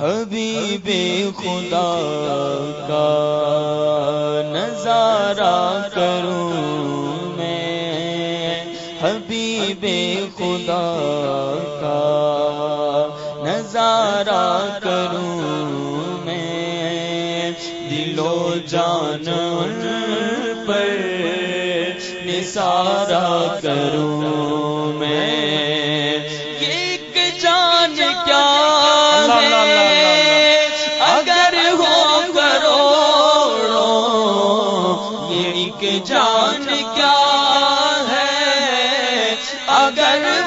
حبیب خدا کا نظارہ کروں میں. حبیب خدا کا نظارہ کروں میں. دلو جان پر نثارا کروں جان کیا ہے؟ اگر وہ کروڑو یہ ایک جان کیا ہے؟ اگر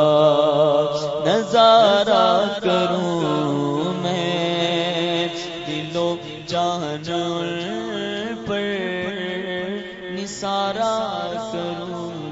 گزارا کروں میں دلو جہاں پر نسارا کروں